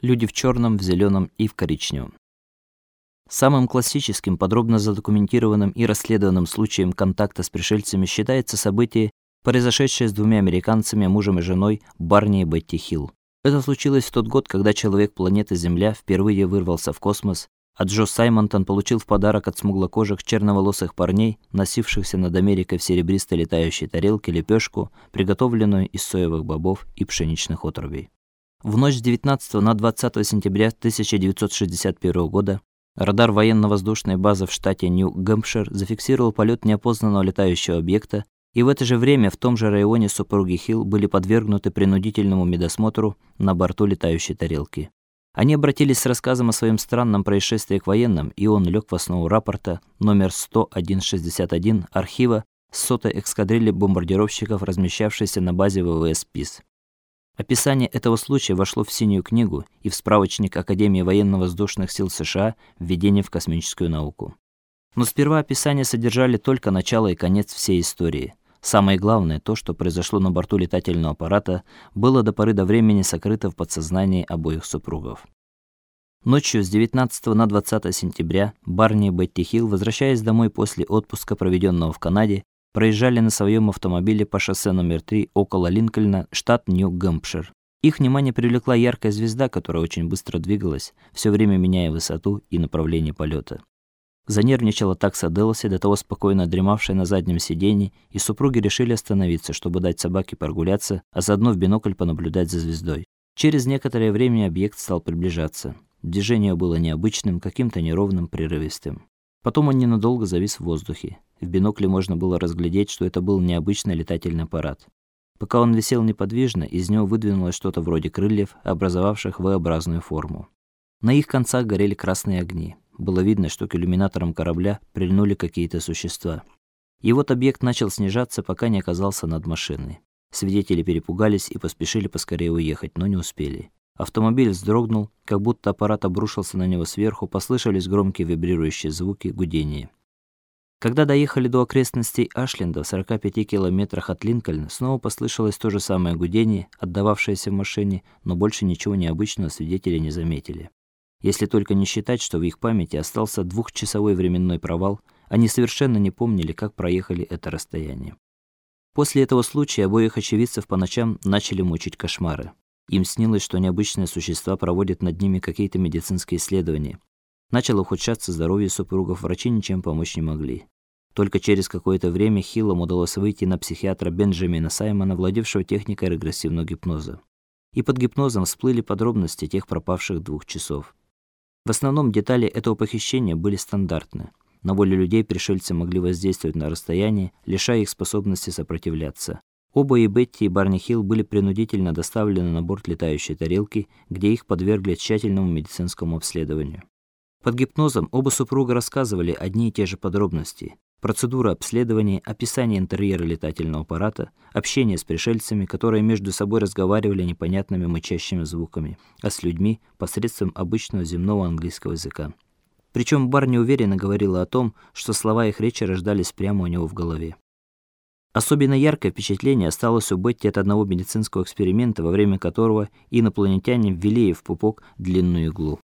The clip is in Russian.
Люди в черном, в зеленом и в коричневом. Самым классическим, подробно задокументированным и расследованным случаем контакта с пришельцами считается событие, произошедшее с двумя американцами, мужем и женой Барни и Бетти Хилл. Это случилось в тот год, когда человек планеты Земля впервые вырвался в космос, а Джо Саймонтон получил в подарок от смуглокожих черноволосых парней, носившихся над Америкой в серебристой летающей тарелке лепешку, приготовленную из соевых бобов и пшеничных отрубей. В ночь с 19 на 20 сентября 1961 года Радар военно-воздушной базы в штате Нью-Гэмпшир зафиксировал полет неопознанного летающего объекта, и в это же время в том же районе супруги Хилл были подвергнуты принудительному медосмотру на борту летающей тарелки. Они обратились с рассказом о своем странном происшествии к военным, и он лег в основу рапорта номер 10161 архива сотой эскадрильи бомбардировщиков, размещавшейся на базе ВВС ПИС. Описание этого случая вошло в синюю книгу и в справочник Академии военно-воздушных сил США Введение в космическую науку. Но сперва описания содержали только начало и конец всей истории. Самое главное, то, что произошло на борту летательного аппарата, было до поры до времени сокрыто в подсознании обоих супругов. Ночью с 19 на 20 сентября Барни и возвращаясь домой после отпуска, проведенного в Канаде, проезжали на своем автомобиле по шоссе номер 3 около Линкольна, штат Нью-Гэмпшир. Их внимание привлекла яркая звезда, которая очень быстро двигалась, все время меняя высоту и направление полета. Занервничала такса Делоси, до того спокойно дремавшая на заднем сиденье, и супруги решили остановиться, чтобы дать собаке прогуляться, а заодно в бинокль понаблюдать за звездой. Через некоторое время объект стал приближаться. Движение было необычным, каким-то неровным, прерывистым. Потом он ненадолго завис в воздухе. В бинокле можно было разглядеть, что это был необычный летательный аппарат. Пока он висел неподвижно, из него выдвинулось что-то вроде крыльев, образовавших V-образную форму. На их концах горели красные огни. Было видно, что к иллюминаторам корабля прильнули какие-то существа. И вот объект начал снижаться, пока не оказался над машиной. Свидетели перепугались и поспешили поскорее уехать, но не успели. Автомобиль вздрогнул, как будто аппарат обрушился на него сверху, послышались громкие вибрирующие звуки, гудение. Когда доехали до окрестностей Ашленда в 45 километрах от Линкольна, снова послышалось то же самое гудение, отдававшееся в машине, но больше ничего необычного свидетели не заметили. Если только не считать, что в их памяти остался двухчасовой временной провал, они совершенно не помнили, как проехали это расстояние. После этого случая обоих очевидцев по ночам начали мучить кошмары. Им снилось, что необычные существа проводят над ними какие-то медицинские исследования, Начало ухудшаться здоровье супругов, врачи ничем помочь не могли. Только через какое-то время Хиллам удалось выйти на психиатра Бенджамина Саймона, владевшего техникой регрессивного гипноза. И под гипнозом всплыли подробности тех пропавших двух часов. В основном детали этого похищения были стандартны. На волю людей пришельцы могли воздействовать на расстоянии, лишая их способности сопротивляться. Оба и Бетти, и Барни Хилл были принудительно доставлены на борт летающей тарелки, где их подвергли тщательному медицинскому обследованию. Под гипнозом оба супруга рассказывали одни и те же подробности: процедура обследования, описание интерьера летательного аппарата, общение с пришельцами, которые между собой разговаривали непонятными мычащими звуками, а с людьми посредством обычного земного английского языка. Причем Барни уверенно говорила о том, что слова их речи рождались прямо у него в голове. Особенно яркое впечатление осталось у Бетти от одного медицинского эксперимента, во время которого инопланетяне ввели ей в пупок длинную иглу.